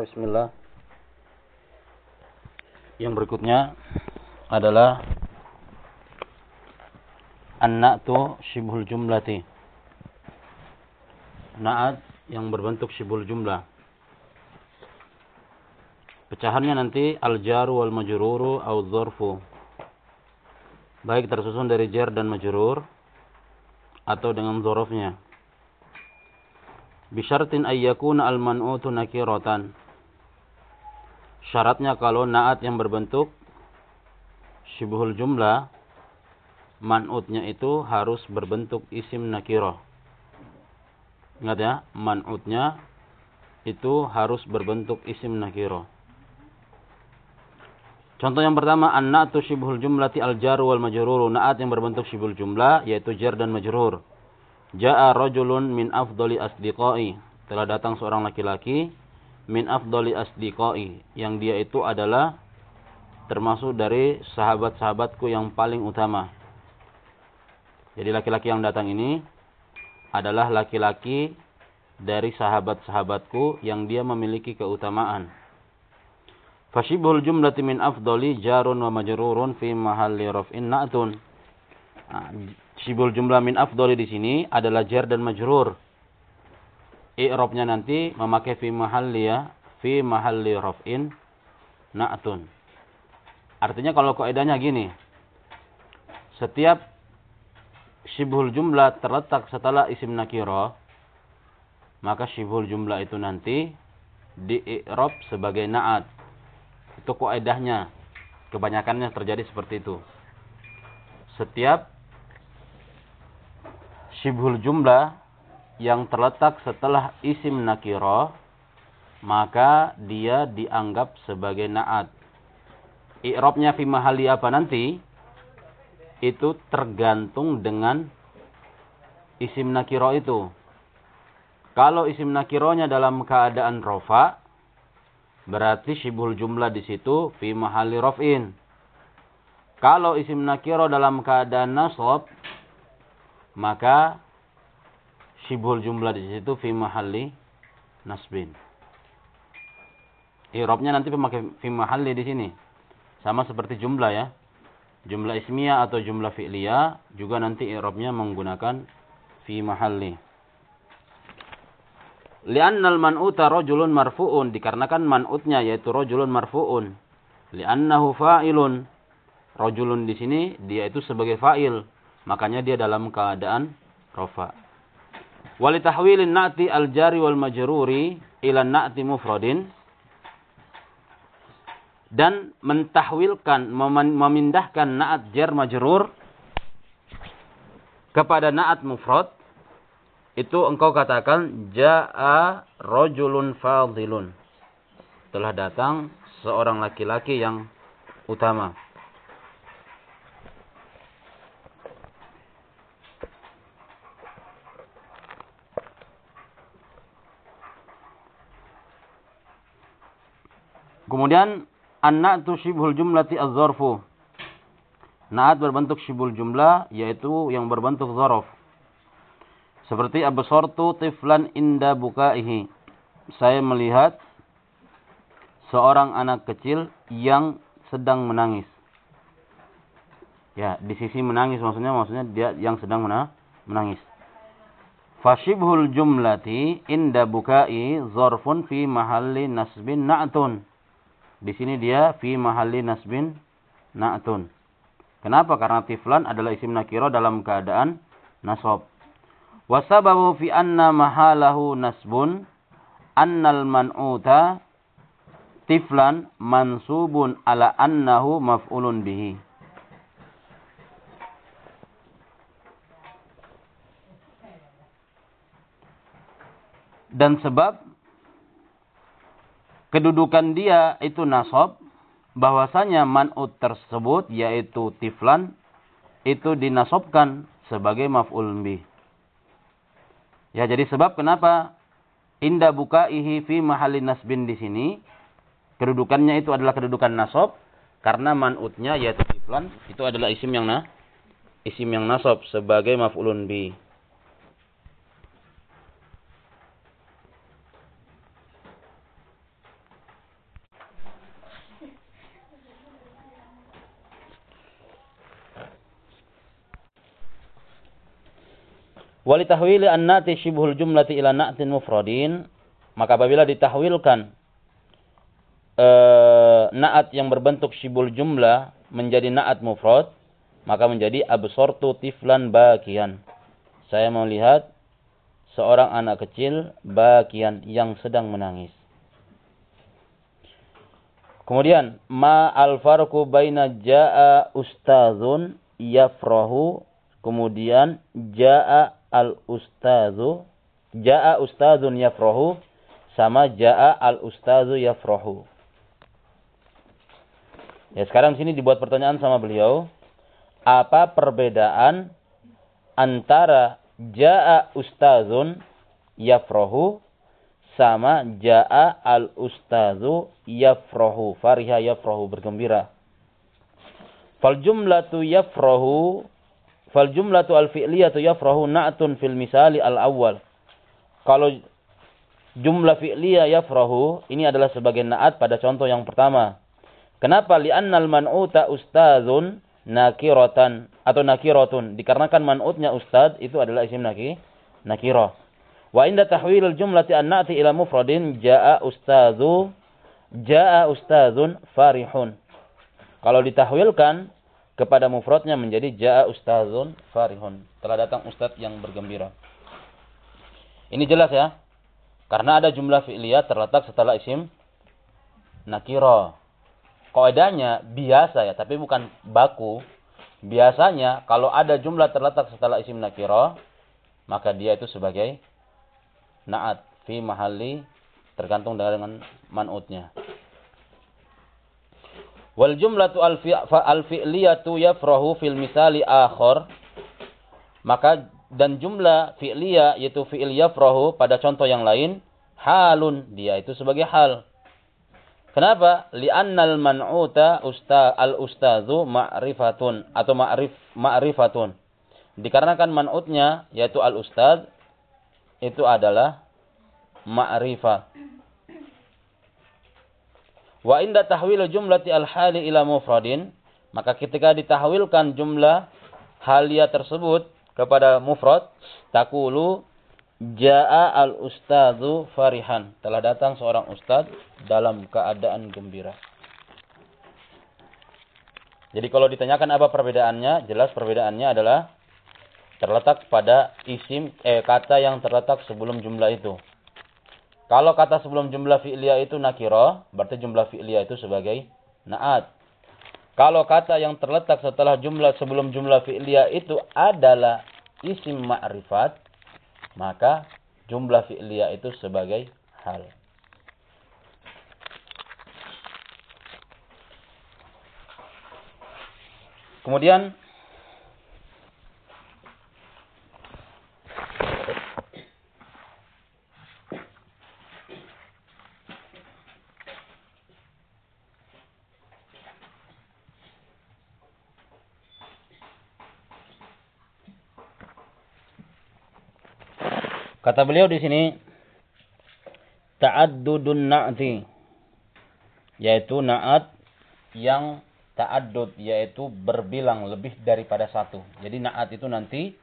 Bismillah. Yang berikutnya adalah an-na'tu syibhul jumlati. Na'at yang berbentuk syibhul jumlah. Pecahannya nanti al-jaru wal majruru au dzarfu. Baik tersusun dari jar dan majrur atau dengan dzarafnya. Bisyartin ayyakuna al-man'utu nakiratan Syaratnya kalau naat yang berbentuk syibhul jumlah, man'utnya itu harus berbentuk isim nakiroh. Ingat ya, man'utnya itu harus berbentuk isim nakiroh. Contoh yang pertama, an-na'tu syibhul jumlati al-jaru wal majruru. Na'at yang berbentuk syibhul jumlah, yaitu jar dan majrur. Ja'a rajulun min afdoli asdiqai. Telah datang seorang laki-laki min afdali asdiqai yang dia itu adalah termasuk dari sahabat-sahabatku yang paling utama. Jadi laki-laki yang datang ini adalah laki-laki dari sahabat-sahabatku yang dia memiliki keutamaan. Fashibul jumlati min afdali jarun wa majrurun fi mahalli raf'in na'tun. Nah, shibul jumlah min afdali di sini adalah jar dan majrur i'rabnya nanti memakai fi mahalli ya, fi mahalli raf'in na'tun. Artinya kalau kaidahnya gini. Setiap syibhul jumlah terletak setelah isim nakira, maka syibhul jumlah itu nanti di i'rab sebagai na'at. Itu kaidahnya. Kebanyakannya terjadi seperti itu. Setiap syibhul jumlah yang terletak setelah isim nakiro, maka dia dianggap sebagai naat. I'rabnya fi mahali apa nanti? Itu tergantung dengan isim nakiro itu. Kalau isim nakironya dalam keadaan rofa, berarti syibul jumlah di situ fi mahali rofin. Kalau isim nakiro dalam keadaan nasab, maka Shibhul jumlah di situ fi mahalli nasbin. I'rabnya nanti pemakai fi mahalli di sini. Sama seperti jumlah ya. Jumlah ismiyah atau jumlah fi'liyah juga nanti i'rabnya menggunakan fi mahalli. Li'annal man'uta rajulun marfu'un dikarenakan man'utnya yaitu rajulun marfu'un. Li'annahu fa'ilun. Rajulun di sini dia itu sebagai fa'il, makanya dia dalam keadaan rafa'. Walitahwilin na'ti al-jari wal majruri ila na'ti mufradin. Dan mentahwilkan, memindahkan na'at jar majrur kepada na'at mufrad. Itu engkau katakan ja'a rojulun fadilun. Telah datang seorang laki-laki yang utama. Kemudian an-na'tu syibhul jumlati az-zarfu. Na'at berbentuk syibhul jumlah yaitu yang berbentuk zarf. Seperti absartu tiflan inda bukaihi. Saya melihat seorang anak kecil yang sedang menangis. Ya, di sisi menangis maksudnya maksudnya dia yang sedang menangis. Fashibhul jumlati inda bukai zarfun fi mahalli nasbin na'tun. Di sini dia fi mahalli nasbin na'tun. Kenapa? Karena tiflan adalah isim nakiro dalam keadaan nasab. Wasababu fi anna mahalahu nasbun annal man'uta tiflan mansubun ala annahu maf'ulun bihi. Dan sebab kedudukan dia itu nasab, bahwasanya man'ut tersebut yaitu tiflan itu dinasobkan sebagai maf'ul bih. Ya, jadi sebab kenapa inda bukaihi fi mahalli nasbin di sini kedudukannya itu adalah kedudukan nasab karena man'utnya yaitu tiflan itu adalah isim yang na isim yang nasab sebagai maf'ulun bih. Walitahwili an-nati syibhul jumlati ila na'tin mufradin. Maka apabila ditahwilkan e, naat yang berbentuk syibul jumlah menjadi naat mufrad, maka menjadi absortu tiflan bakian. Saya melihat seorang anak kecil bakian yang sedang menangis. Kemudian ma al farqu baina jaa ustazun yafrahu kemudian jaa al ustazu jaa ustazun yafrahu sama jaa al ustazu yafrahu. Ya sekarang sini dibuat pertanyaan sama beliau, apa perbedaan antara jaa ustazun yafrahu sama jaa al ustazu yafrahu fariha yafrahu bergembira. Fal jumlatu yafrahu fal jumlatu al fi'liyatu yafrahu na'tun fil misali al awal kalau jumlah fi'liyah yafrahu ini adalah sebagai naat pada contoh yang pertama. Kenapa? Li'annal man'uta ustazun nakiratan atau nakiratun. Dikarenakan man'utnya ustad itu adalah isim naki nakirah. Wa inda tahwil jumlati an-na'ti ila mufradin jaa ustadzu jaa ustadzun farihun. Kalau ditahwilkan kepada mufradnya menjadi jaa ustadzun farihun. Telah datang ustadz yang bergembira. Ini jelas ya. Karena ada jumlah fi'liyah terletak setelah isim nakiro. Kaidahnya biasa ya, tapi bukan baku. Biasanya kalau ada jumlah terletak setelah isim nakiro, maka dia itu sebagai naat fi mahalli tergantung dengan man'utnya. Wal jumlatu al-fi'liyatu yafrahu fil misali akhar. Maka dan jumlah fi'liyah yaitu fi'il yafrahu pada contoh yang lain halun dia itu sebagai hal. Kenapa? Li'annal man'uta usta al-ustazu ma'rifatun atau ma'rif ma'rifatun. Dikarenakan man'utnya yaitu al-ustaz itu adalah ma'rifah. Wa inda tahwil jumlati al-hali ila mufradin, maka ketika ditahwilkan jumlah halia tersebut kepada mufrad, takulu jaa al-ustadzu farihan. Telah datang seorang ustad dalam keadaan gembira. Jadi kalau ditanyakan apa perbedaannya, jelas perbedaannya adalah terletak pada isim eh kata yang terletak sebelum jumlah itu. Kalau kata sebelum jumlah fi'liyah itu nakiro, berarti jumlah fi'liyah itu sebagai naat. Kalau kata yang terletak setelah jumlah sebelum jumlah fi'liyah itu adalah isim ma'rifat, maka jumlah fi'liyah itu sebagai hal. Kemudian Kata beliau di sini ta'addudun na'ti yaitu na'at yang ta'addud yaitu berbilang lebih daripada satu. Jadi na'at itu nanti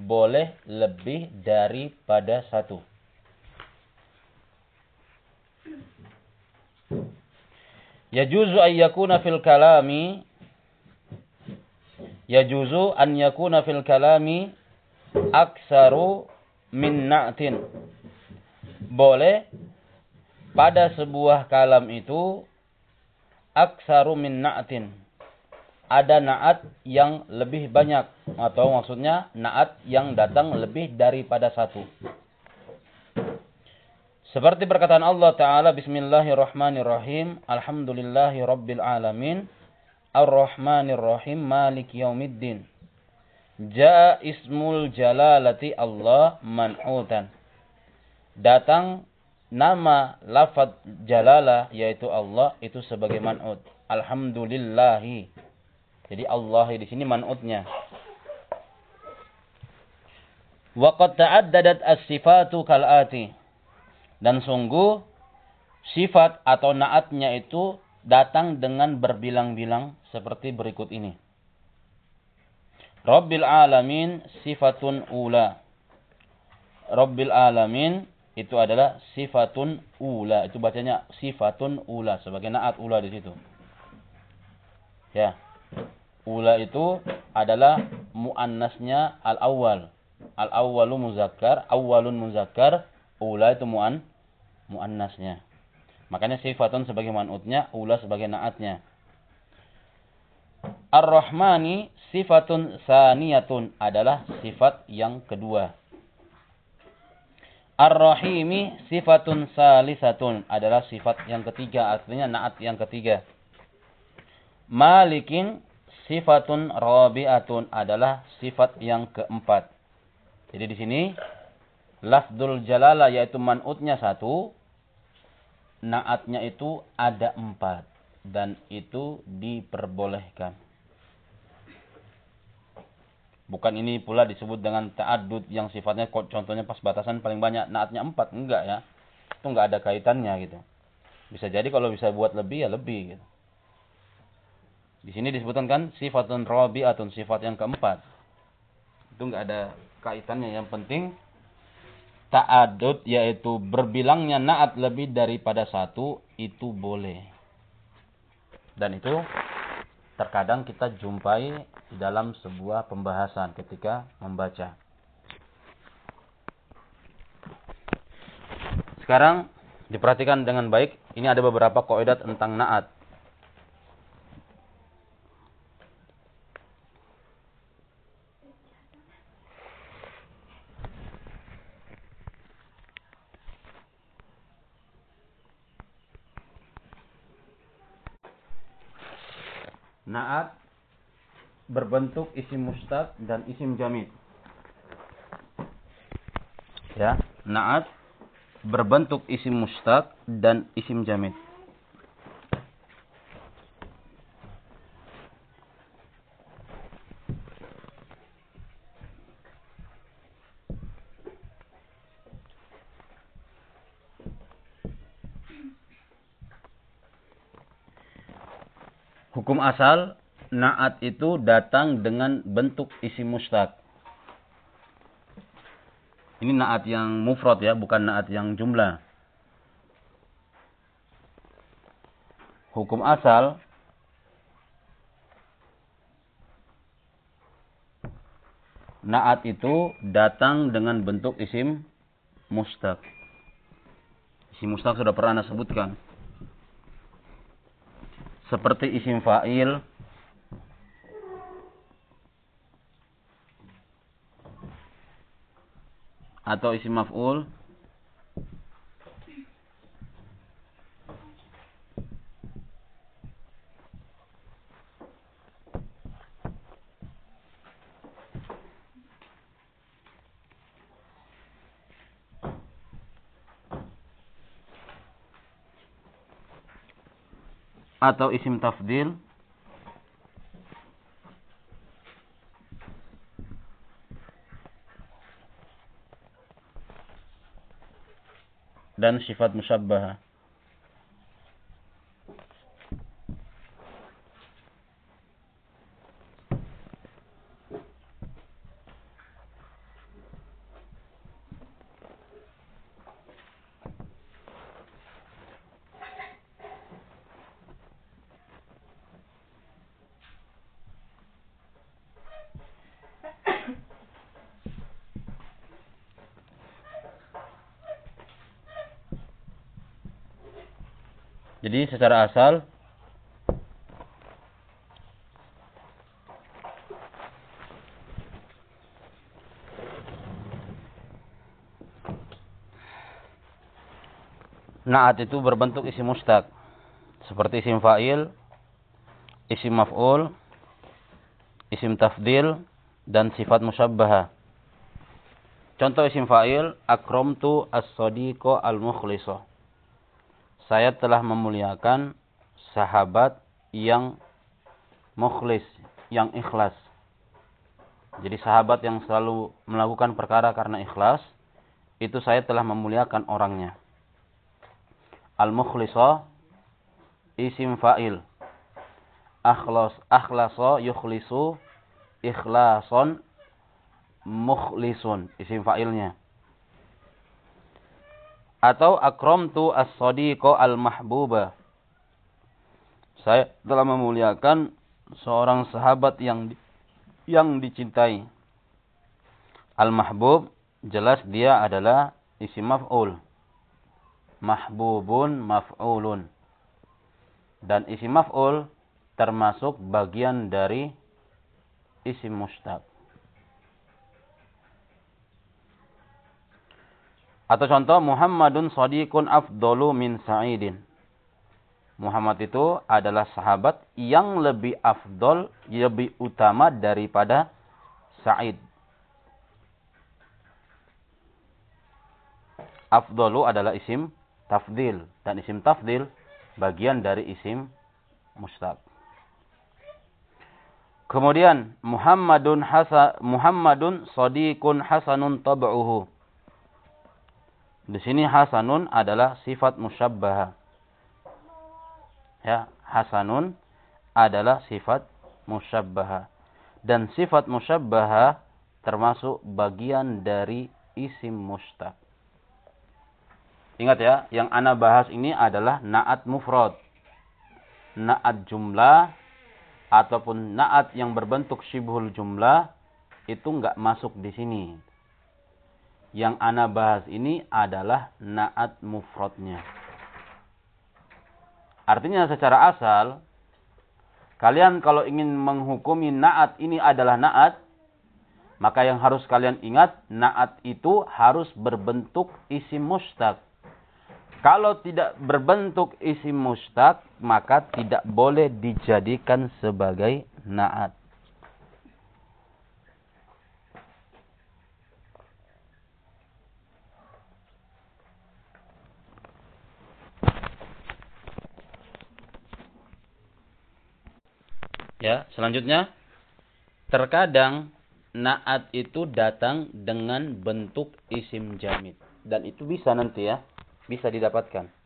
boleh lebih daripada satu. Yajuzu an yakuna fil kalami Yajuzu an yakuna fil kalami aksaru min na'tin. Boleh pada sebuah kalam itu aksaru min na'tin. Ada na'at yang lebih banyak atau maksudnya na'at yang datang lebih daripada satu. Seperti perkataan Allah Ta'ala Bismillahirrahmanirrahim Alhamdulillahi Rabbil Alamin Ar-Rahmanirrahim Malik Yaumiddin Ja'a ismul jalalati Allah man'utan. Datang nama lafad jalalah yaitu Allah itu sebagai man'ut. Alhamdulillahi. Jadi Allah di sini man'utnya. Waqad ta'addadat as-sifatu kal'ati. Dan sungguh sifat atau naatnya itu datang dengan berbilang-bilang seperti berikut ini. Rabbil alamin sifatun ula. Rabbil alamin itu adalah sifatun ula. Itu bacanya sifatun ula sebagai naat ula di situ. Ya. Ula itu adalah muannasnya al-awwal. Al-awwalu muzakkar, awwalun muzakkar, ula itu muan muannasnya. Makanya sifatun sebagai man'utnya, ula sebagai naatnya. Ar-Rahmani sifatun saniyatun adalah sifat yang kedua. Ar-Rahimi sifatun salisatun adalah sifat yang ketiga, artinya naat yang ketiga. Malikin sifatun rabi'atun adalah sifat yang keempat. Jadi di sini lafdul jalala yaitu man'utnya satu, naatnya itu ada empat dan itu diperbolehkan. Bukan ini pula disebut dengan ta'adud yang sifatnya contohnya pas batasan paling banyak naatnya empat. Enggak ya. Itu enggak ada kaitannya gitu. Bisa jadi kalau bisa buat lebih ya lebih gitu. Di sini disebutkan kan sifatun atau sifat yang keempat. Itu enggak ada kaitannya. Yang penting ta'adud yaitu berbilangnya naat lebih daripada satu itu boleh. Dan itu terkadang kita jumpai di dalam sebuah pembahasan ketika membaca. Sekarang diperhatikan dengan baik, ini ada beberapa kaidah tentang naat. Naat berbentuk isim mustaq dan isim jamid. Ya, naat berbentuk isim mustaq dan isim jamid. Hukum asal naat itu datang dengan bentuk isi mustaq. Ini naat yang mufrad ya, bukan naat yang jumlah. Hukum asal naat itu datang dengan bentuk isim mustaq. Isim mustaq sudah pernah Anda sebutkan seperti isim fa'il atau isim maf'ul? Atau isim tafdil dan sifat musyabbah. Secara asal Naat itu berbentuk isim mustaq. Seperti isim fa'il, isim maf'ul, isim tafdil, dan sifat musyabbah. Contoh isim fa'il, akramtu as-sadiqo al-mukhliso saya telah memuliakan sahabat yang mukhlis, yang ikhlas. Jadi sahabat yang selalu melakukan perkara karena ikhlas, itu saya telah memuliakan orangnya. Al-mukhlisa isim fa'il. Akhlas akhlasa yukhlisu ikhlason mukhlisun isim fa'ilnya. Atau akramtu as-sadiqa al-mahbuba. Saya telah memuliakan seorang sahabat yang yang dicintai. Al-mahbub jelas dia adalah isim maf'ul. Mahbubun maf'ulun. Dan isim maf'ul termasuk bagian dari isim mustaq. Atau contoh Muhammadun sadiqun afdalu min Sa'idin. Muhammad itu adalah sahabat yang lebih afdol, lebih utama daripada Sa'id. Afdolu adalah isim tafdil. Dan isim tafdil bagian dari isim mustaq. Kemudian Muhammadun hasa, Muhammadun sadiqun hasanun tab'uhu. Di sini hasanun adalah sifat musyabbaha. Ya, hasanun adalah sifat musyabbaha. Dan sifat musyabbaha termasuk bagian dari isim mustaq. Ingat ya, yang ana bahas ini adalah naat mufrad. Naat jumlah ataupun naat yang berbentuk syibhul jumlah itu enggak masuk di sini. Yang ana bahas ini adalah naat mufradnya. Artinya secara asal kalian kalau ingin menghukumi naat ini adalah naat maka yang harus kalian ingat naat itu harus berbentuk isim mustaq. Kalau tidak berbentuk isim mustaq, maka tidak boleh dijadikan sebagai naat. Ya, selanjutnya terkadang naat itu datang dengan bentuk isim jamid dan itu bisa nanti ya bisa didapatkan.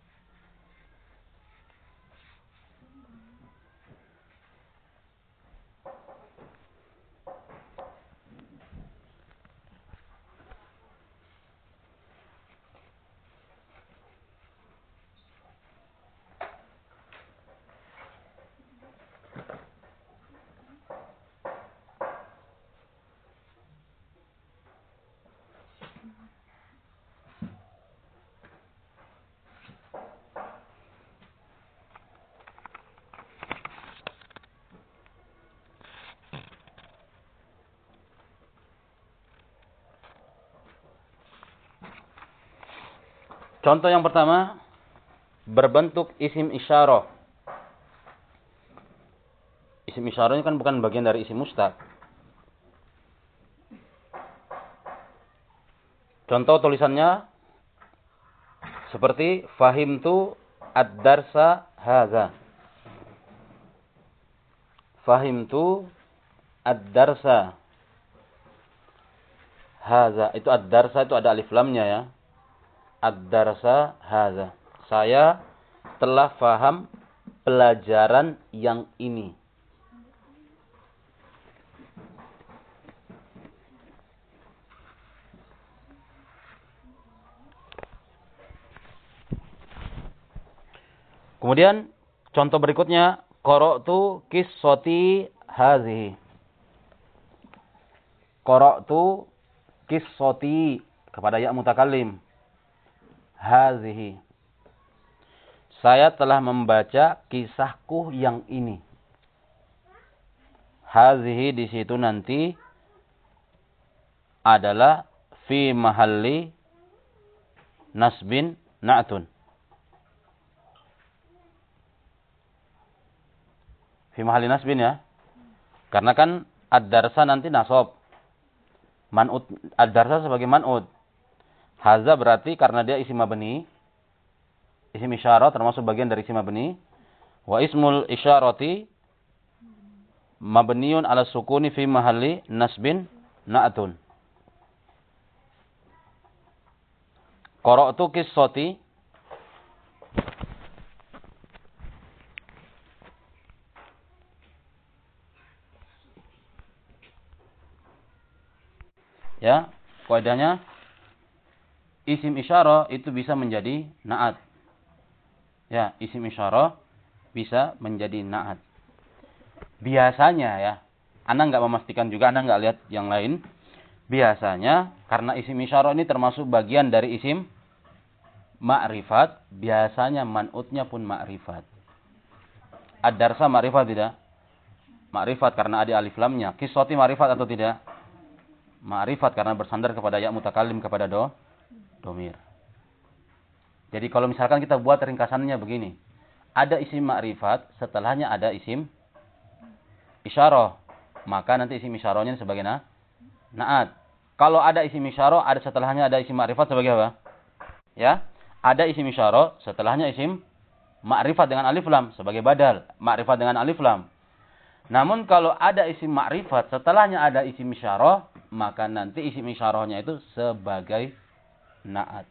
Contoh yang pertama berbentuk isim isyarah. Isim isyarah ini kan bukan bagian dari isim mustaq. Contoh tulisannya seperti fahimtu ad-darsa hadza. Fahimtu ad-darsa hadza. Itu ad-darsa itu ada alif lamnya ya ad-darsa hadza. Saya telah faham pelajaran yang ini. Kemudian contoh berikutnya qara'tu qissati hadhihi. Qara'tu qissati kepada ya mutakallim hazihi. Saya telah membaca kisahku yang ini. Hazihi di situ nanti adalah fi mahalli nasbin na'tun. Fi mahalli nasbin ya. Karena kan ad-darsa nanti nasab. Man'ud ad-darsa sebagai man'ud. Haza berarti karena dia isim mabni. Isim isyarah termasuk bagian dari isim mabni. Wa ismul isyarati mabniun ala sukuni fi mahalli nasbin na'atun. Qara'tu qissati Ya, kaidahnya isim isyarah itu bisa menjadi naat. Ya, isim isyarah bisa menjadi naat. Biasanya ya, Anda nggak memastikan juga, Anda nggak lihat yang lain. Biasanya karena isim isyarah ini termasuk bagian dari isim ma'rifat, biasanya man'utnya pun ma'rifat. Ad-darsa ma'rifat tidak? Ma'rifat karena ada alif lamnya. Kisoti ma'rifat atau tidak? Ma'rifat karena bersandar kepada ya mutakalim kepada do, domir. Jadi kalau misalkan kita buat ringkasannya begini. Ada isim ma'rifat, setelahnya ada isim isyarah. Maka nanti isim isyarahnya sebagai na, naat. Kalau ada isim isyarah, ada setelahnya ada isim ma'rifat sebagai apa? Ya, ada isim isyarah, setelahnya isim ma'rifat dengan alif lam sebagai badal. Ma'rifat dengan alif lam. Namun kalau ada isim ma'rifat, setelahnya ada isim isyarah, maka nanti isim isyarahnya itu sebagai naat.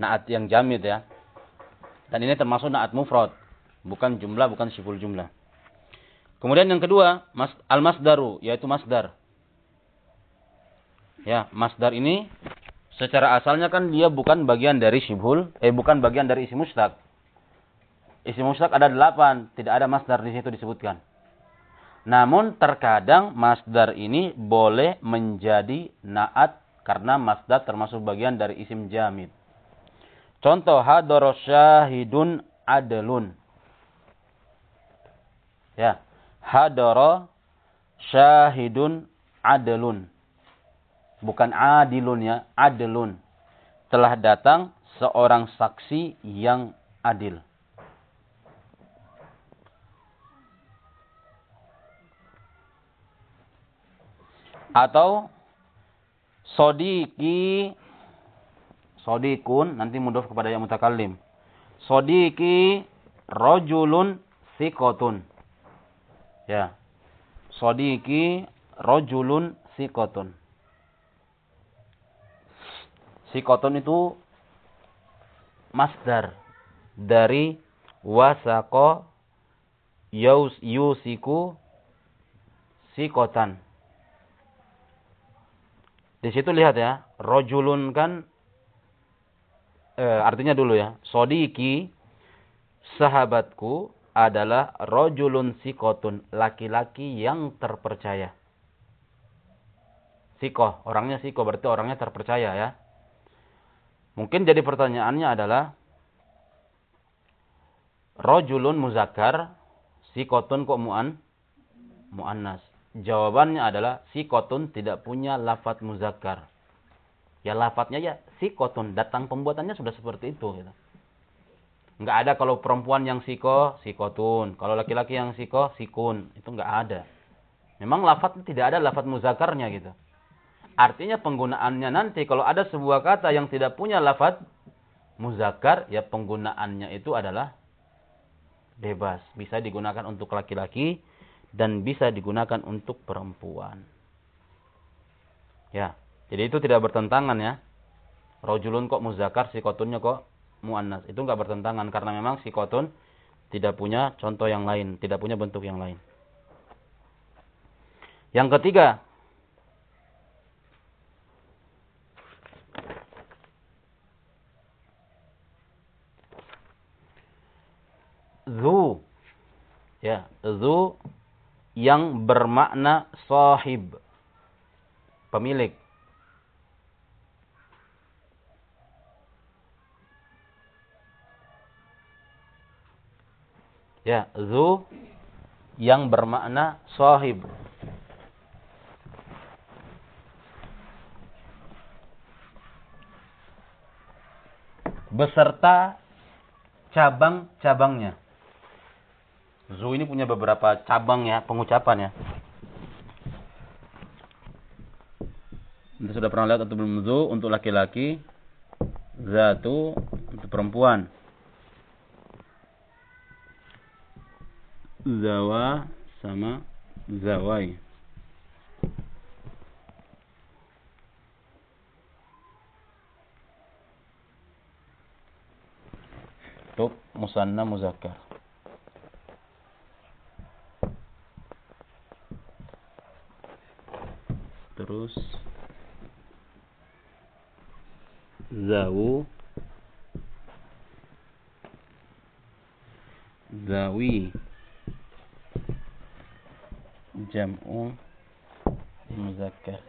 Naat yang jamid ya. Dan ini termasuk naat mufrad. Bukan jumlah, bukan siful jumlah. Kemudian yang kedua, al-masdaru, yaitu masdar. Ya, masdar ini secara asalnya kan dia bukan bagian dari syibhul, eh bukan bagian dari isim mustaq. Isim mustaq ada delapan, tidak ada masdar di situ disebutkan. Namun terkadang masdar ini boleh menjadi naat karena masdar termasuk bagian dari isim jamid. Contoh hadara syahidun adlun. Ya, hadara syahidun adlun. Bukan adilun ya, adlun. Telah datang seorang saksi yang adil. Atau sodiki sodikun nanti mudhof kepada yang mutakallim. Sodiki rojulun sikotun. Ya. Sodiki rojulun sikotun. Sikotun itu masdar dari wasako yusiku sikotan. Di situ lihat ya, rojulun kan eh, artinya dulu ya, sodiki sahabatku adalah rojulun sikotun, laki-laki yang terpercaya. Sikoh, orangnya sikoh, berarti orangnya terpercaya ya. Mungkin jadi pertanyaannya adalah, rojulun muzakkar, sikotun kok mu'an? Mu'annas. Jawabannya adalah si kotun tidak punya lafat muzakkar. Ya lafadznya ya si kotun. Datang pembuatannya sudah seperti itu. Gitu. Nggak ada kalau perempuan yang siko, sikotun. Kalau laki-laki yang siko, sikun. Itu nggak ada. Memang lafadznya tidak ada lafat muzakarnya gitu. Artinya penggunaannya nanti kalau ada sebuah kata yang tidak punya lafat muzakkar, ya penggunaannya itu adalah bebas. Bisa digunakan untuk laki-laki, dan bisa digunakan untuk perempuan. Ya, jadi itu tidak bertentangan ya. Rojulun kok muzakar, sikotunnya kok muannas. Itu enggak bertentangan karena memang sikotun tidak punya contoh yang lain, tidak punya bentuk yang lain. Yang ketiga, zu ya zu yang bermakna sahib. Pemilik. Ya, zu yang bermakna sahib. Beserta cabang-cabangnya. Zu ini punya beberapa cabang ya, pengucapan ya. Kita sudah pernah lihat atau belum zu untuk laki-laki, zatu untuk perempuan. Zawa sama zawai. Untuk musanna muzakkar. يونس ذاو ذاوي جمع. مذكر.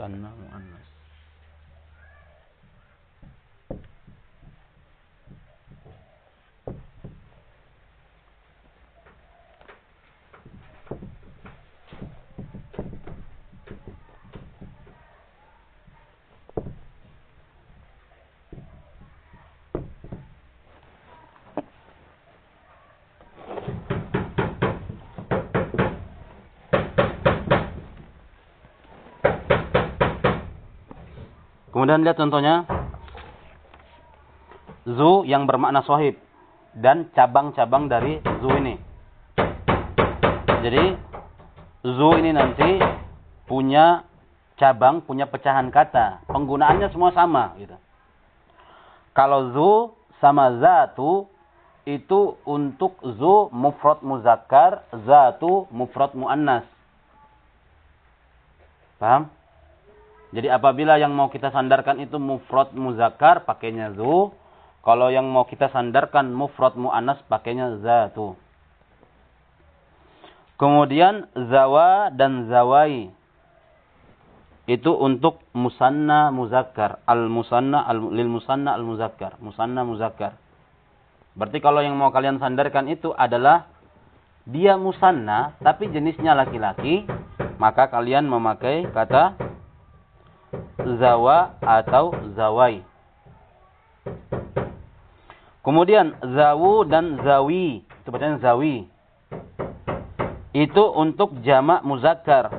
Musanna muannas Kemudian lihat contohnya. Zu yang bermakna sohib. Dan cabang-cabang dari zu ini. Jadi, zu ini nanti punya cabang, punya pecahan kata. Penggunaannya semua sama. gitu. Kalau zu sama zatu, itu untuk zu mufrad muzakkar, zatu mufrad muannas. Paham? Jadi apabila yang mau kita sandarkan itu mufrad muzakkar pakainya zu. Kalau yang mau kita sandarkan mufrad muannas pakainya zatu. Kemudian zawa dan zawai. Itu untuk musanna muzakkar. Al musanna al lil musanna al muzakkar. Musanna muzakkar. Berarti kalau yang mau kalian sandarkan itu adalah dia musanna tapi jenisnya laki-laki, maka kalian memakai kata zawa atau zawai. Kemudian zawu dan zawi, itu bacanya zawi. Itu untuk jamak muzakkar.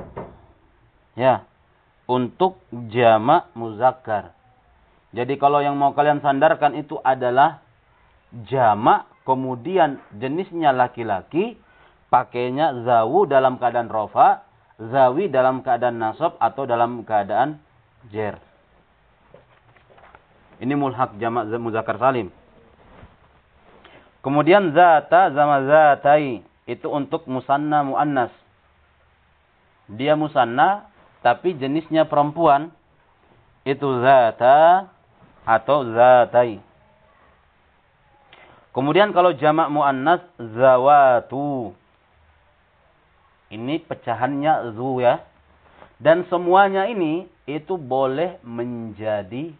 Ya, untuk jamak muzakkar. Jadi kalau yang mau kalian sandarkan itu adalah jamak, kemudian jenisnya laki-laki, pakainya zawu dalam keadaan rofa, zawi dalam keadaan nasab atau dalam keadaan jer. Ini mulhak jamak muzakkar salim. Kemudian zata sama zatai itu untuk musanna muannas. Dia musanna tapi jenisnya perempuan itu zata atau zatai. Kemudian kalau jamak muannas zawatu. Ini pecahannya zu ya. Dan semuanya ini itu boleh menjadi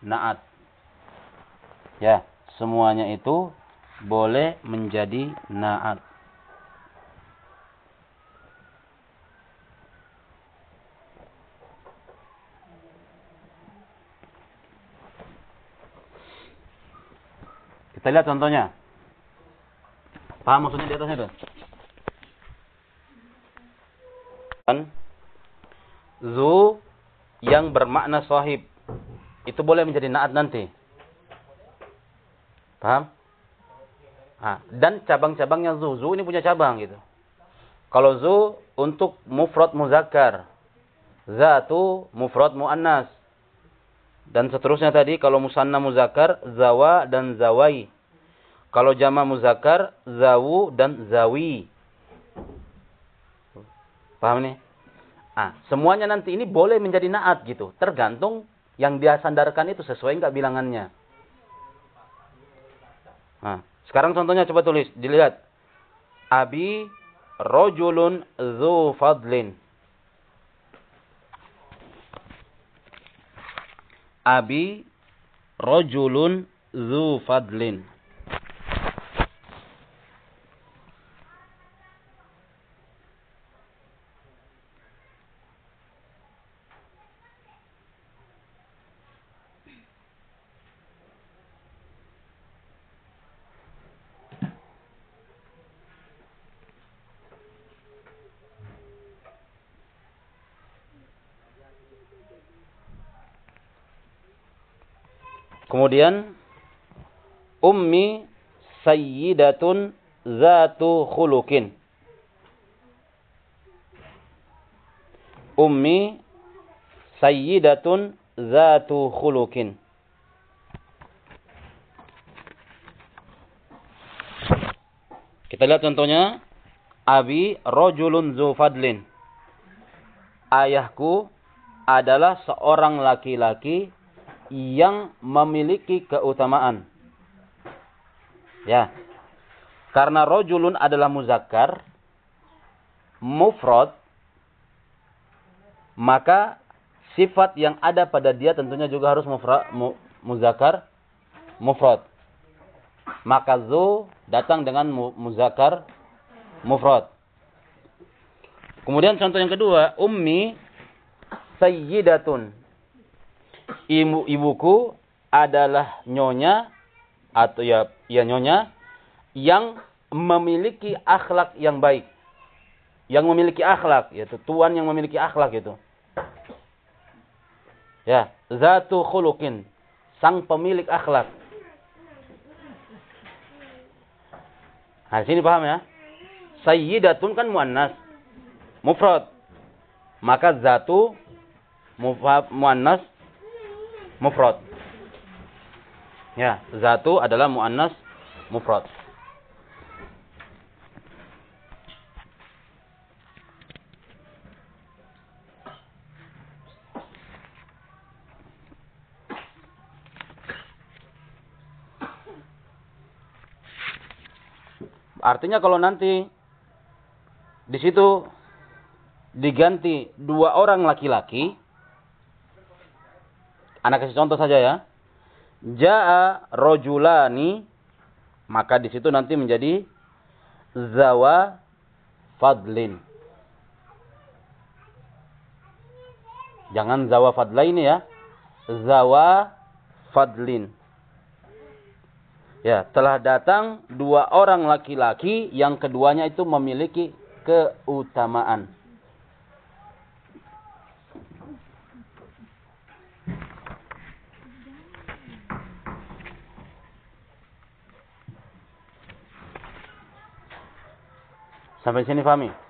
naat. Ya, semuanya itu boleh menjadi naat. Kita lihat contohnya. Paham maksudnya di atasnya itu? Kan? Zu yang bermakna sahib. Itu boleh menjadi naat nanti. Paham? Nah, dan cabang-cabangnya zu. Zu ini punya cabang gitu. Kalau zu untuk mufrad muzakkar. Zatu mufrad muannas. Dan seterusnya tadi kalau musanna muzakkar zawa dan zawai. Kalau jama muzakkar zawu dan zawi. Paham nih? Ah, semuanya nanti ini boleh menjadi naat gitu. Tergantung yang dia sandarkan itu sesuai enggak bilangannya. Nah, sekarang contohnya coba tulis, dilihat. Abi rojulun zu fadlin. Abi rojulun zu fadlin. Kemudian Ummi sayyidatun zatu khulukin. Ummi sayyidatun zatu khulukin. Kita lihat contohnya. Abi rojulun zufadlin. Ayahku adalah seorang laki-laki yang memiliki keutamaan. Ya. Karena rojulun adalah muzakkar, mufrad, maka sifat yang ada pada dia tentunya juga harus mufrad, mu, muzakkar, mufrad. Maka zu datang dengan mu, muzakkar, mufrad. Kemudian contoh yang kedua, ummi sayyidatun. Ibu ibuku adalah nyonya atau ya ya nyonya yang memiliki akhlak yang baik. Yang memiliki akhlak, yaitu tuan yang memiliki akhlak itu. Ya, zatu khuluqin, sang pemilik akhlak. Nah, sini paham ya? Sayyidatun kan muannas. Mufrad. Maka zatu muannas mufrad. Ya, zatu adalah muannas mufrad. Artinya kalau nanti di situ diganti dua orang laki-laki, anak kasih contoh saja ya. Jaa rojulani, maka di situ nanti menjadi zawa fadlin. Jangan zawa fadlaini ya. Zawa fadlin. Ya, telah datang dua orang laki-laki yang keduanya itu memiliki keutamaan. 成分心理方面。